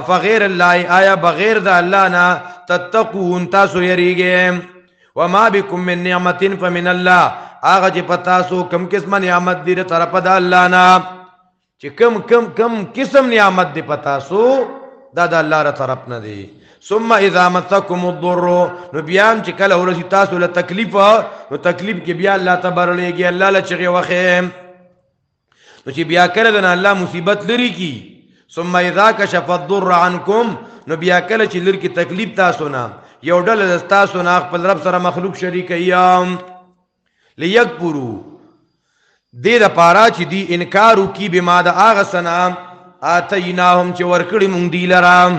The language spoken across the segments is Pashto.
افغیر الله آیا بغیر د الله نه تتقون تاسو یریږئ وما بكم من نعمت فمن الله هغه چې پتا سو کم قسم نعمت دی طرف د الله نه چې کم کم کم قسم نعمت دی پتا سو دا د الله تر طرف نه دی ثم اذا مسكم الضر نو بیا چې کله ورسی تاسو له تکلیف نو تکلیف کې بیا الله تبارک لګي الله له چغه وخه نو چې بیا کله د الله مصیبت لري کی ثم اذا كشف الضر عنكم نو بیا کله چې لر کې تکلیف تاسو نه یو ډول د تاسو نه خپل رب سره مخلوق شریک ایام لیکبرو دې د پارا چې دی انکارو کی به ما د اغه سنا اتیناهم چې ورکړی مونږ دی لرام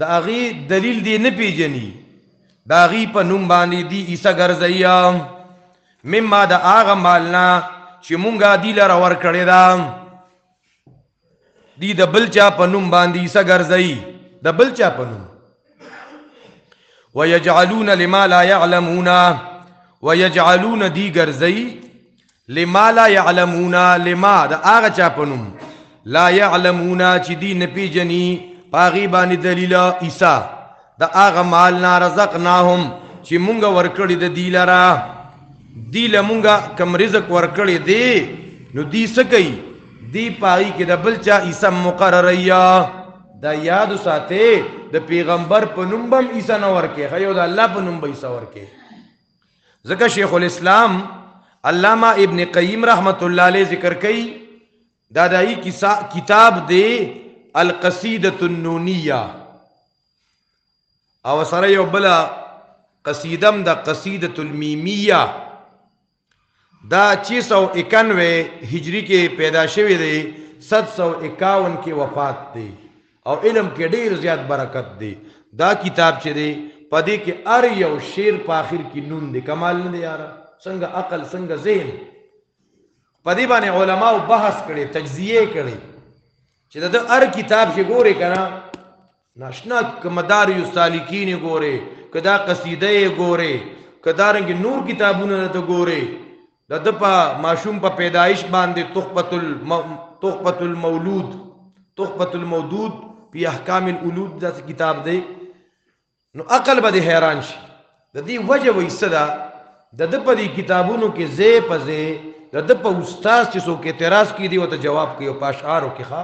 د هغې دلیل دی نه پیژني د هغې په نوم باندې دی عیسی ګرځوي مما د هغه مال نه چې مونږه دی لره ورکړې ده دی د بل چا په نوم باندې عیسی ګرځوي د بل چا په نوم ويجعلون لما لا يعلمون ويجعلون دي ګرځي لما لا يعلمون لما د هغه چا په نوم لا يعلمون چې دی نه پیژني پاغي باندې دلیل عیسی د هغه مال نه رزقناهم چې مونږ ورکړی د دی لرا دی لمونږه کم رزق ورکړی دی نو دی سکی دی پای کې د بل چا عیسی مقرریا دا یاد ساته د پیغمبر په نوم بم عیسی نه ورکه خو د الله په نوم به عیسی ورکه ځکه شیخ الاسلام علامه ابن قیم رحمت الله علیه ذکر کوي دا دای کتاب دی القصیده النونیه او سره یو بل قصیدم د قصیده المیمیه دا چي سو اکانوې هجري کي پيدا شوي دي سد سو اکاون کي وفات دي او علم کي ډير زيات برکت دي دا کتاب چي دي په دي کي هر يو شعر په اخر کي نون دي کمال نه دي ياره څنګه عقل څنګه ذهن په دي باندې علماء بحث کړي تجزيه کړي چې د هر کتاب چې ګوري کنه ناشنا که مدارج السالکین یې ګورې، که دا قصیده یې ګورې، که دارنګې نور کتابونه د ده ګورې، د ده په ماشوم په پیدایش باندې تحفة المولود تحفة المودود فی احکام الولود داسې کتاب دی نو عقل به دې حیران شي د دې وجه وایي څه ده د ده په دې کتابونو کې ځای په ځای د ده په استاد چې څوک اعتراض کړي دی ورته جواب کوي او په اشعارو کې ښه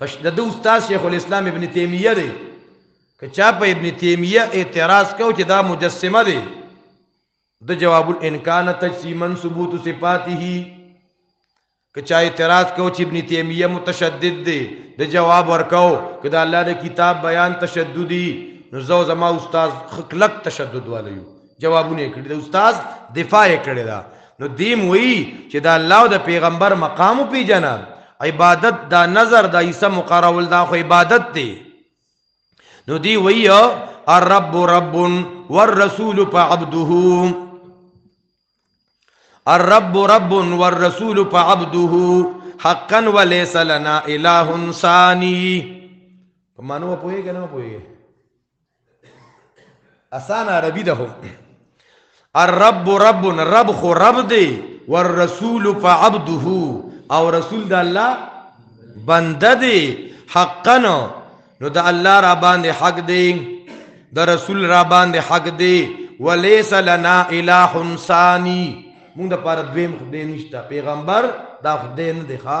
پښ د دوه استاد شیخ الاسلام ابن تیمیه دی که چا په ابن تیمیه اعتراض کو چې دا مجسمه دی د جواب ان کان تجسیما ثبوت صفاته که چا اعتراض کو چې ابن تیمیه متشدد دی د جواب ورکاو که دا الله د کتاب بیان تشددی نو زو زما استاد خلق تشدد والیو جوابونه کړی د استاد دفاع کړی دا نو دیم وی چې دا الله او د پیغمبر مقام پیجنا عبادت دا نظر دا عیسی مقرول دا خو عبادت دی نو دی وی الرب رب والرسول فعبده الرب رب والرسول فعبده حقا وليس لنا اله ثاني په مانو پوهیږي نه پوهیږي اسان عربي ده الرب رب رب خو رب دی والرسول فعبده او رسول د الله بنده دی حقا نو د الله را باندې حق دی د رسول را باندې حق دی وليس لنا اله ثاني موږ د پر دویم خدای نشته پیغمبر دا خدای نه دی ښا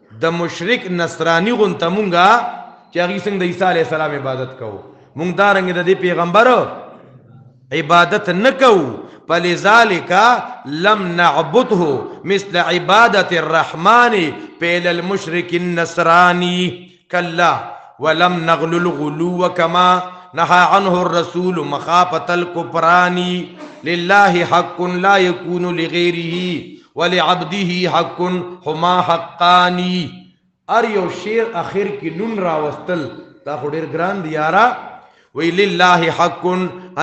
د مشرک نصرانی غونته مونږه چې هغه څنګه د عیسی علی السلام عبادت کوو مونږ دا رنګ د دې پیغمبر عبادت نکوو فلذلك لم نعبده مثل عبادة الرحمن پیل المشرک النصرانی کلا ولم نغل الغلو كما نهى عنه الرسول مخافة الكفران لله حق لا يكون لغيره ولعبده حق هما حقان ار یو شعر اخر کې نون راوستل دا خو ډیر ګران دی یارا وی لله حق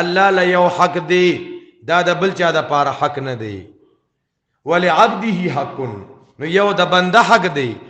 الله لا یو حق دی دا د بل چا د پاره حق نه دی ولعبده حق نو یو د بنده حق دی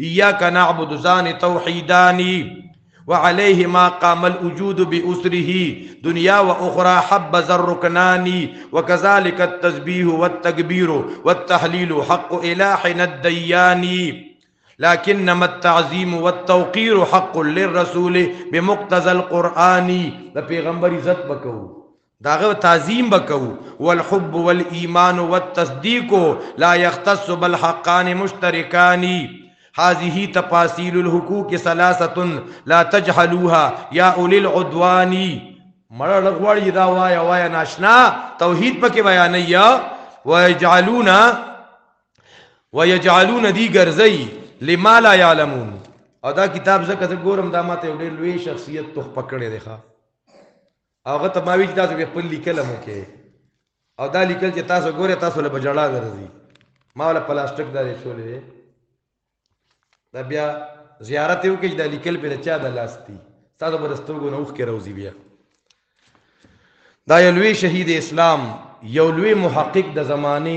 اياك نعبد زان توحيدانی وعليه ما قام الوجود بأسره دنيا وأخرى حبذا الركنان وكذلك التسبيح والتكبير والتحليل حق إلهنا الدياني لكنما التعظیم والتوقیر حق للرسول بمقتضى القرآن دا پیغمبر عزت بکو د هغه تعظیم به کوو والحب والایمان والتصدیق لا یختص بل حقان مشترکان هذه تفاصیل الحقوق ثلاثه لا تجهلوها یا اولی العدوان مړه لغوړی دا وایا وایا ناشنا توحید پکې بیان یا ويجعلون ويجعلون دی ګرځي لما لا يعلمون او دا کتاب زکه ګورم دا ماته ډېر لوی شخصیت تخ پکړې دی ښا هغه ته ما وی چې تاسو به خپل لیکل مو کې او دا لیکل چې تاسو ګوره تاسو له بجړا درځي ما ول پلاستیک داري چولې دا بیا زیارت یو کې دا لیکل پر چا د لاستي تاسو برستوګو نوخ کې روزي بیا دا یو لوی شهید اسلام یو لوی محقق د زمانه